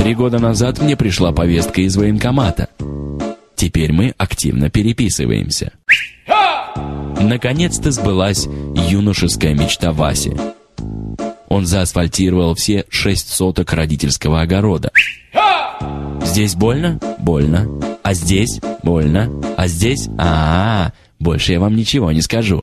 Три года назад мне пришла повестка из военкомата. Теперь мы активно переписываемся. Наконец-то сбылась юношеская мечта Васи. Он заасфальтировал все шесть соток родительского огорода. Здесь больно? Больно. А здесь? Больно. А здесь? А, -а, -а больше я вам ничего не скажу.